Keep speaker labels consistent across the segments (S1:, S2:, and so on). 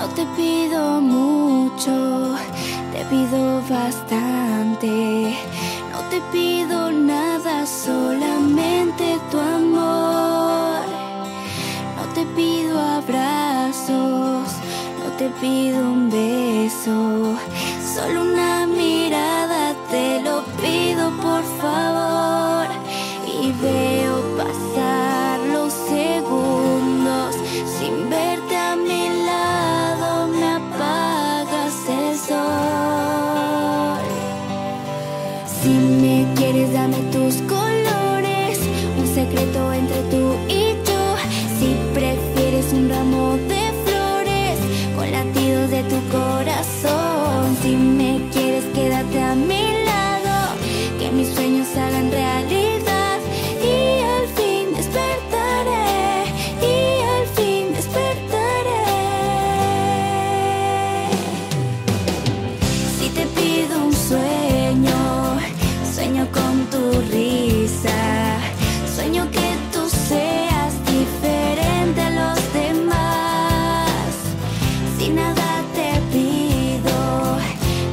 S1: No te pido mucho, te pido bastante. No te pido nada, solamente tu amor. No te pido abrazos, no te pido un beso, solo una Si me quieres, dame tus colores, un secreto entre tú y yo. Si prefieres un ramo de flores, con latidos de tu corazón. Si me quieres, quédate a mi lado, que mis sueños hagan tu risa. Sueño que tú seas diferente a los demás. Si nada te pido,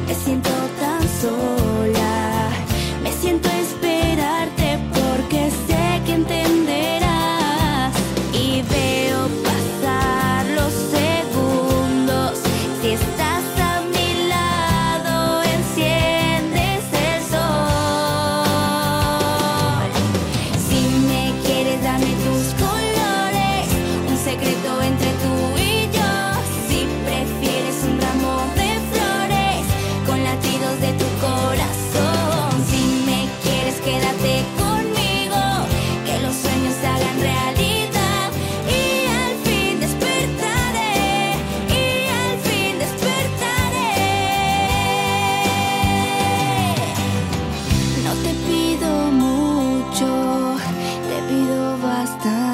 S1: me siento tan sola. Me siento a esperarte porque sé que entenderás. Y veo pasar los segundos. Si past the